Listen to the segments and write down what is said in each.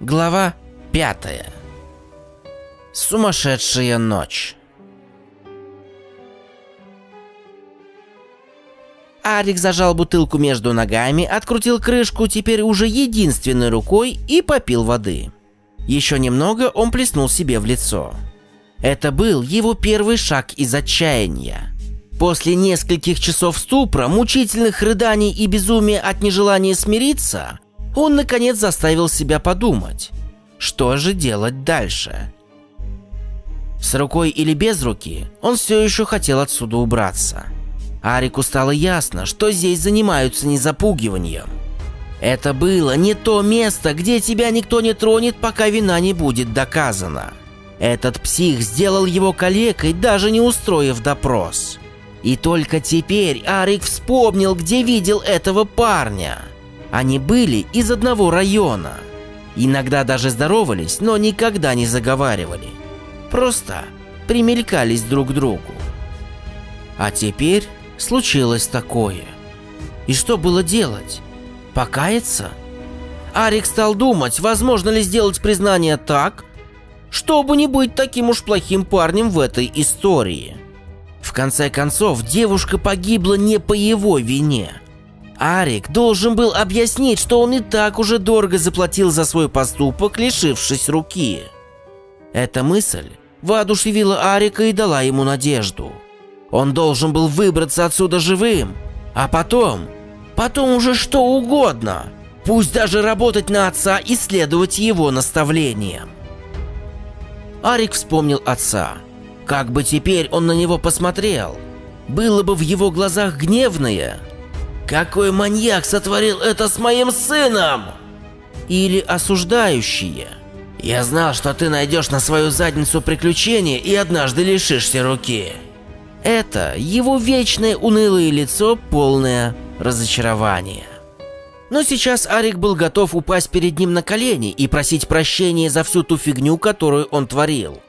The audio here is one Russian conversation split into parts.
Глава пятая. Сумасшедшая ночь. Арик зажал бутылку между ногами, открутил крышку теперь уже единственной рукой и попил воды. Еще немного он плеснул себе в лицо. Это был его первый шаг из отчаяния. После нескольких часов ступра, мучительных рыданий и безумия от нежелания смириться, он наконец заставил себя подумать, что же делать дальше. С рукой или без руки, он все еще хотел отсюда убраться. Арику стало ясно, что здесь занимаются не запугиванием. Это было не то место, где тебя никто не тронет, пока вина не будет доказана. Этот псих сделал его калекой, даже не устроив допрос. И только теперь Арик вспомнил, где видел этого парня. Они были из одного района. Иногда даже здоровались, но никогда не заговаривали. Просто примелькались друг к другу. А теперь случилось такое. И что было делать? Покаяться? Арик стал думать, возможно ли сделать признание так, чтобы не быть таким уж плохим парнем в этой истории. В конце концов, девушка погибла не по его вине. Арик должен был объяснить, что он и так уже дорого заплатил за свой поступок, лишившись руки. Эта мысль воодушевила Арика и дала ему надежду. Он должен был выбраться отсюда живым, а потом, потом уже что угодно, пусть даже работать на отца и следовать его наставлениям. Арик вспомнил отца – как бы теперь он на него посмотрел? Было бы в его глазах гневное. Какой маньяк сотворил это с моим сыном? Или осуждающее. Я знал, что ты найдешь на свою задницу приключения и однажды лишишься руки. Это его вечное унылое лицо, полное разочарования. Но сейчас Арик был готов упасть перед ним на колени и просить прощения за всю ту фигню, которую он творил.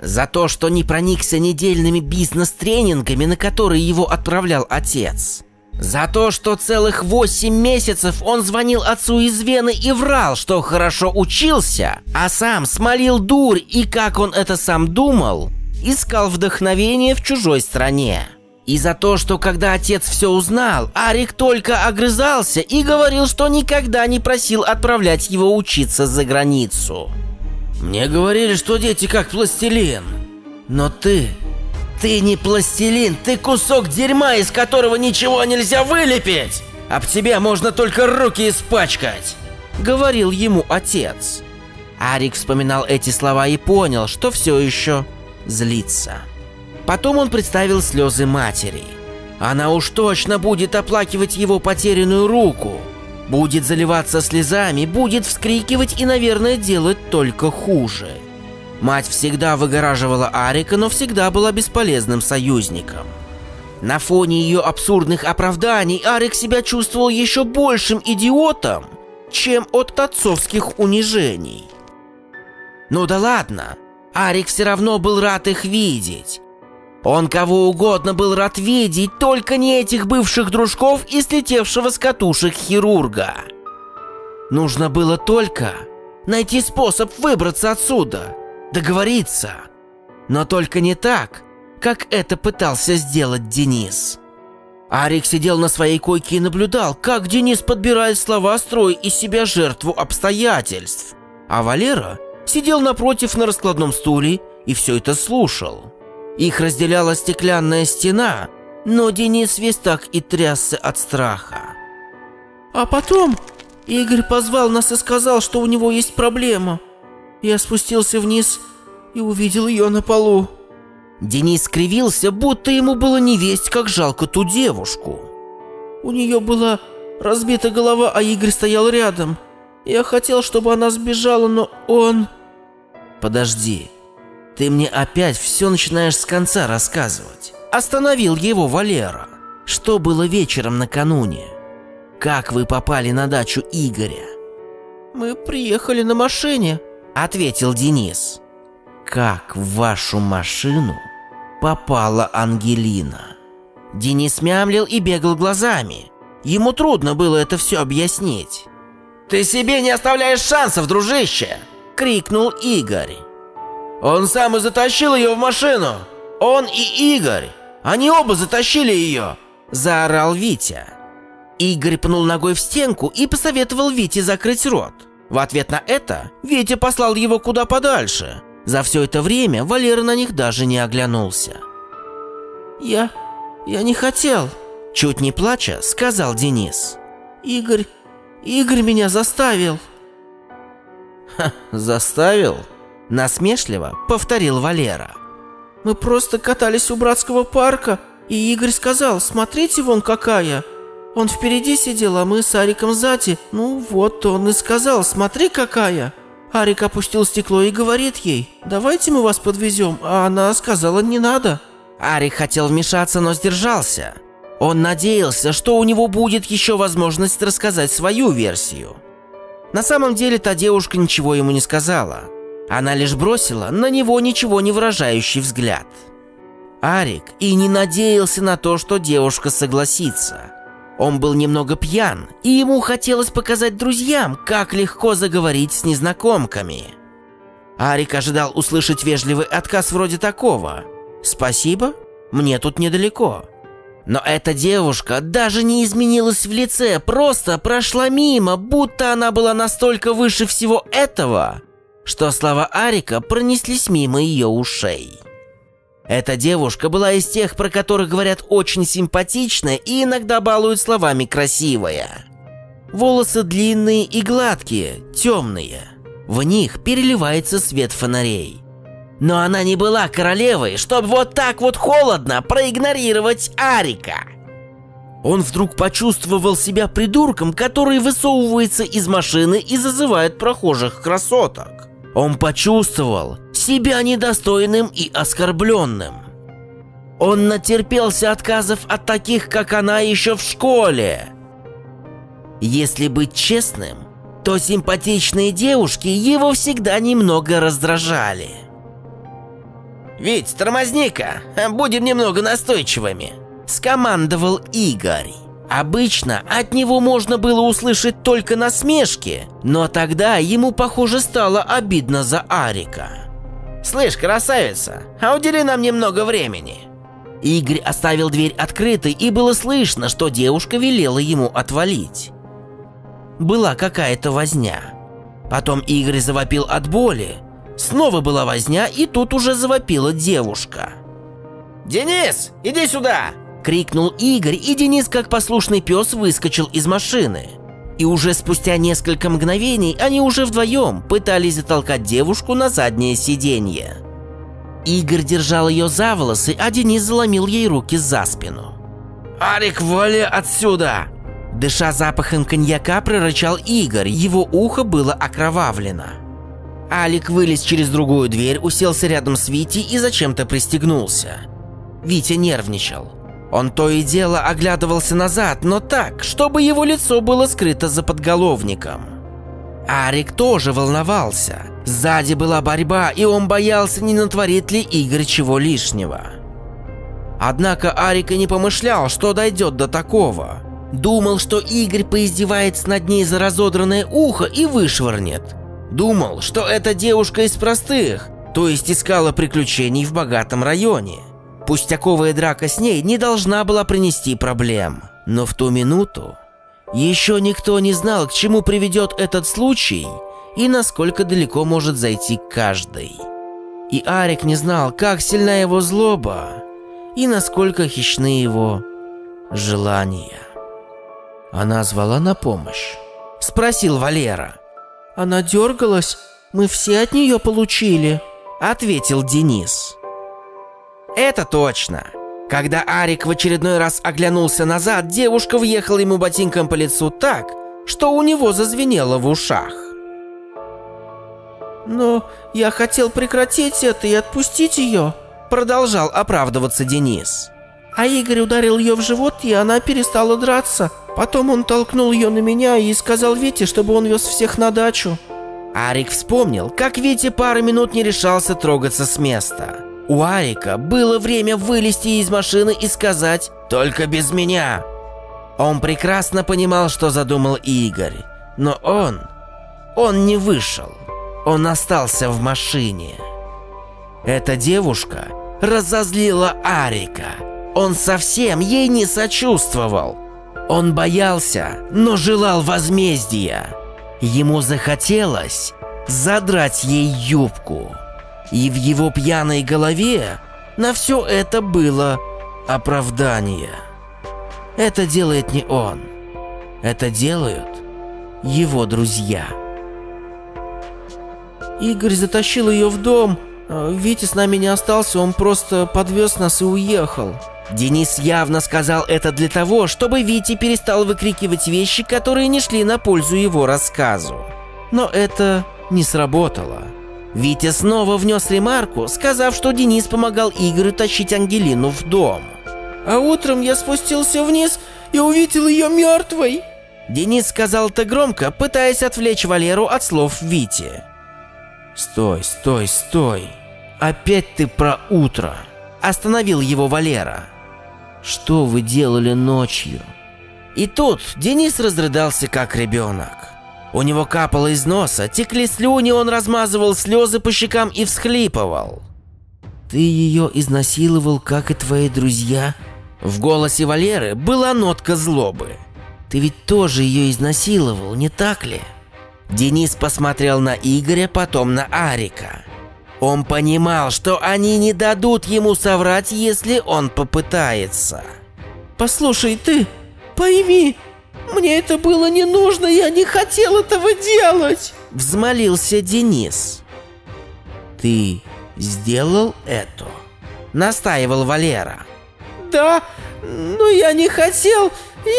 За то, что не проникся недельными бизнес-тренингами, на которые его отправлял отец. За то, что целых восемь месяцев он звонил отцу из Вены и врал, что хорошо учился, а сам смолил дурь и, как он это сам думал, искал вдохновение в чужой стране. И за то, что когда отец все узнал, Арик только огрызался и говорил, что никогда не просил отправлять его учиться за границу. Мне говорили, что дети как пластилин. Но ты... Ты не пластилин, ты кусок дерьма, из которого ничего нельзя вылепить! Об тебя можно только руки испачкать!» Говорил ему отец. Арик вспоминал эти слова и понял, что все еще злится. Потом он представил слезы матери. Она уж точно будет оплакивать его потерянную руку – Будет заливаться слезами, будет вскрикивать и, наверное, делать только хуже. Мать всегда выгораживала Арика, но всегда была бесполезным союзником. На фоне ее абсурдных оправданий Арик себя чувствовал еще большим идиотом, чем от отцовских унижений. Ну да ладно, Арик все равно был рад их видеть. Он кого угодно был рад видеть, только не этих бывших дружков и слетевшего с катушек хирурга. Нужно было только найти способ выбраться отсюда, договориться. Но только не так, как это пытался сделать Денис. Арик сидел на своей койке и наблюдал, как Денис подбирает слова, строя из себя жертву обстоятельств. А Валера сидел напротив на раскладном стуле и все это слушал. Их разделяла стеклянная стена, но Денис весь так и трясся от страха. А потом Игорь позвал нас и сказал, что у него есть проблема. Я спустился вниз и увидел ее на полу. Денис скривился, будто ему было не весть, как жалко ту девушку. У нее была разбита голова, а Игорь стоял рядом. Я хотел, чтобы она сбежала, но он... Подожди, ты мне опять все начинаешь с конца рассказывать. Остановил его Валера. Что было вечером накануне? Как вы попали на дачу Игоря? Мы приехали на машине, ответил Денис. Как в вашу машину попала Ангелина? Денис мямлил и бегал глазами. Ему трудно было это все объяснить. ты себе не оставляешь шансов, дружище!» — крикнул Игорь. «Он сам и затащил ее в машину! Он и Игорь! Они оба затащили ее!» — заорал Витя. Игорь пнул ногой в стенку и посоветовал Вите закрыть рот. В ответ на это Витя послал его куда подальше. За все это время Валера на них даже не оглянулся. «Я... я не хотел», — чуть не плача, сказал Денис. «Игорь... Игорь меня заставил». «Ха, заставил?» — насмешливо повторил Валера. «Мы просто катались у братского парка, и Игорь сказал, смотрите вон какая!» Он впереди сидел, а мы с Ариком сзади. Ну вот он и сказал, смотри какая. Арик опустил стекло и говорит ей, давайте мы вас подвезем, а она сказала, не надо. Арик хотел вмешаться, но сдержался. Он надеялся, что у него будет еще возможность рассказать свою версию. На самом деле та девушка ничего ему не сказала. Она лишь бросила на него ничего не выражающий взгляд. Арик и не надеялся на то, что девушка согласится. Он был немного пьян, и ему хотелось показать друзьям, как легко заговорить с незнакомками. Арик ожидал услышать вежливый отказ вроде такого. «Спасибо, мне тут недалеко». Но эта девушка даже не изменилась в лице, просто прошла мимо, будто она была настолько выше всего этого, что слова Арика пронеслись мимо ее ушей. Эта девушка была из тех, про которых говорят очень симпатичная и иногда балуют словами красивая. Волосы длинные и гладкие, темные. В них переливается свет фонарей. Но она не была королевой, чтобы вот так вот холодно проигнорировать Арика. Он вдруг почувствовал себя придурком, который высовывается из машины и зазывает прохожих красоток. Он почувствовал себя недостойным и оскорбленным. Он натерпелся отказов от таких, как она, еще в школе. Если быть честным, то симпатичные девушки его всегда немного раздражали. «Ведь, тормозни-ка, будем немного настойчивыми», – скомандовал Игорь. Обычно от него можно было услышать только насмешки, но тогда ему, похоже, стало обидно за Арика. «Слышь, красавица, а удели нам немного времени». Игорь оставил дверь открытой, и было слышно, что девушка велела ему отвалить. Была какая-то возня. Потом Игорь завопил от боли. Снова была возня, и тут уже завопила девушка. «Денис, иди сюда!» Крикнул Игорь, и Денис, как послушный пес, выскочил из машины. И уже спустя несколько мгновений они уже вдвоем пытались затолкать девушку на заднее сиденье. Игорь держал ее за волосы, а Денис заломил ей руки за спину. «Арик, вали отсюда!» Дыша запахом коньяка, прорычал Игорь, его ухо было окровавлено. Алик вылез через другую дверь, уселся рядом с Витей и зачем-то пристегнулся. Витя нервничал. Он то и дело оглядывался назад, но так, чтобы его лицо было скрыто за подголовником. Арик тоже волновался. Сзади была борьба, и он боялся, не натворит ли Игорь чего лишнего. Однако Арик и не помышлял, что дойдет до такого. Думал, что Игорь поиздевается над ней за разодранное ухо и вышвырнет. Думал, что эта девушка из простых, то есть искала приключений в богатом районе. Пустяковая драка с ней не должна была принести проблем. Но в ту минуту еще никто не знал, к чему приведет этот случай и насколько далеко может зайти каждый. И Арик не знал, как сильна его злоба и насколько хищны его желания. Она звала на помощь. Спросил Валера. Она дергалась, мы все от нее получили, ответил Денис. Это точно. Когда Арик в очередной раз оглянулся назад, девушка въехала ему ботинком по лицу так, что у него зазвенело в ушах. «Но я хотел прекратить это и отпустить ее», — продолжал оправдываться Денис. А Игорь ударил ее в живот, и она перестала драться. Потом он толкнул ее на меня и сказал Вите, чтобы он вез всех на дачу. Арик вспомнил, как Витя пару минут не решался трогаться с места. У Арика было время вылезти из машины и сказать «Только без меня». Он прекрасно понимал, что задумал Игорь, но он он не вышел. Он остался в машине. Эта девушка разозлила Арика. Он совсем ей не сочувствовал. Он боялся, но желал возмездия. Ему захотелось задрать ей юбку. И в его пьяной голове на все это было оправдание. Это делает не он. Это делают его друзья. Игорь затащил ее в дом. Витя с нами не остался, он просто подвез нас и уехал. Денис явно сказал это для того, чтобы Витя перестал выкрикивать вещи, которые не шли на пользу его рассказу. Но это не сработало. Витя снова внес ремарку, сказав, что Денис помогал Игорю тащить Ангелину в дом. А утром я спустился вниз и увидел ее мертвой. Денис сказал это громко, пытаясь отвлечь Валеру от слов Вити. «Стой, стой, стой! Опять ты про утро!» Остановил его Валера. «Что вы делали ночью?» И тут Денис разрыдался как ребенок. У него капало из носа, текли слюни, он размазывал слезы по щекам и всхлипывал. «Ты ее изнасиловал, как и твои друзья?» В голосе Валеры была нотка злобы. «Ты ведь тоже ее изнасиловал, не так ли?» Денис посмотрел на Игоря, потом на Арика. Он понимал, что они не дадут ему соврать, если он попытается. «Послушай, ты пойми, мне это было не нужно, я не хотел этого делать!» Взмолился Денис. «Ты сделал это?» Настаивал Валера. «Да, но я не хотел,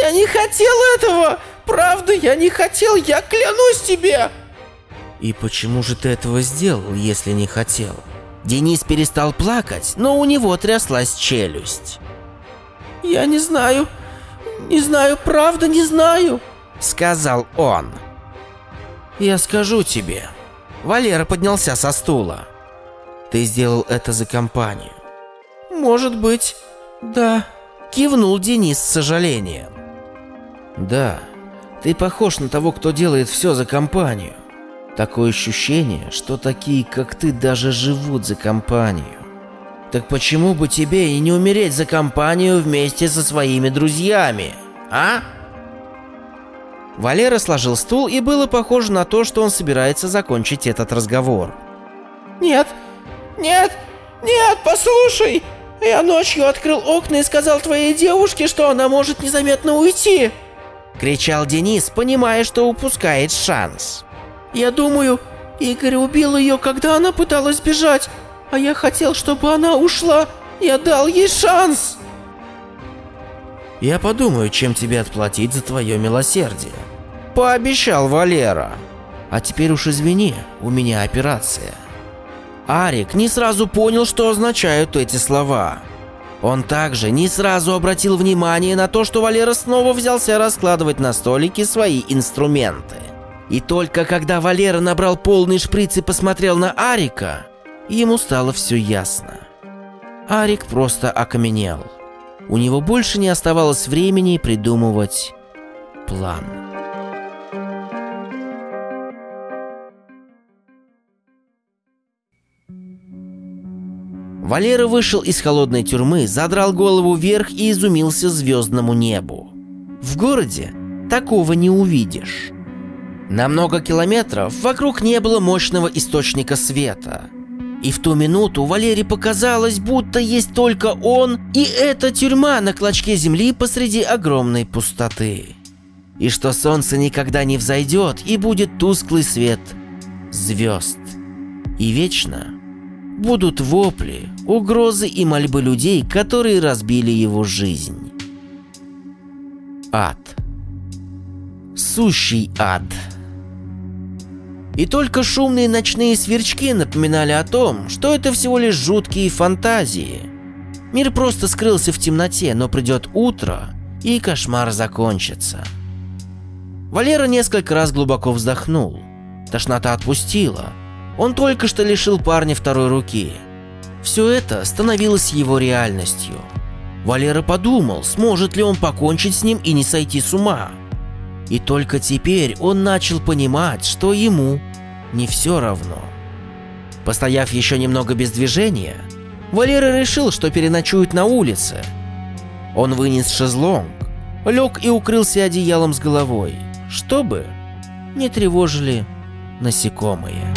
я не хотел этого! Правда, я не хотел, я клянусь тебе!» «И почему же ты этого сделал, если не хотел?» Денис перестал плакать, но у него тряслась челюсть. «Я не знаю, не знаю, правда не знаю», — сказал он. «Я скажу тебе». Валера поднялся со стула. «Ты сделал это за компанию». «Может быть, да», — кивнул Денис с сожалением. «Да, ты похож на того, кто делает все за компанию. Такое ощущение, что такие, как ты, даже живут за компанию. Так почему бы тебе и не умереть за компанию вместе со своими друзьями, а? Валера сложил стул, и было похоже на то, что он собирается закончить этот разговор. «Нет, нет, нет, послушай! Я ночью открыл окна и сказал твоей девушке, что она может незаметно уйти!» — кричал Денис, понимая, что упускает шанс. «Я думаю, Игорь убил ее, когда она пыталась бежать, а я хотел, чтобы она ушла. Я дал ей шанс!» «Я подумаю, чем тебе отплатить за твое милосердие», — пообещал Валера. «А теперь уж извини, у меня операция». Арик не сразу понял, что означают эти слова. Он также не сразу обратил внимание на то, что Валера снова взялся раскладывать на столике свои инструменты. И только когда Валера набрал полный шприц и посмотрел на Арика, ему стало все ясно. Арик просто окаменел. У него больше не оставалось времени придумывать план. Валера вышел из холодной тюрьмы, задрал голову вверх и изумился звездному небу. В городе такого не увидишь. На много километров вокруг не было мощного источника света. И в ту минуту Валере показалось, будто есть только он и эта тюрьма на клочке земли посреди огромной пустоты. И что солнце никогда не взойдет и будет тусклый свет звезд. И вечно будут вопли, угрозы и мольбы людей, которые разбили его жизнь. Ад. Сущий ад. И только шумные ночные сверчки напоминали о том, что это всего лишь жуткие фантазии. Мир просто скрылся в темноте, но придет утро, и кошмар закончится. Валера несколько раз глубоко вздохнул. Тошнота отпустила, он только что лишил парня второй руки. Все это становилось его реальностью. Валера подумал, сможет ли он покончить с ним и не сойти с ума. И только теперь он начал понимать, что ему не все равно. Постояв еще немного без движения, Валера решил, что переночует на улице. Он вынес шезлонг, лег и укрылся одеялом с головой, чтобы не тревожили насекомые.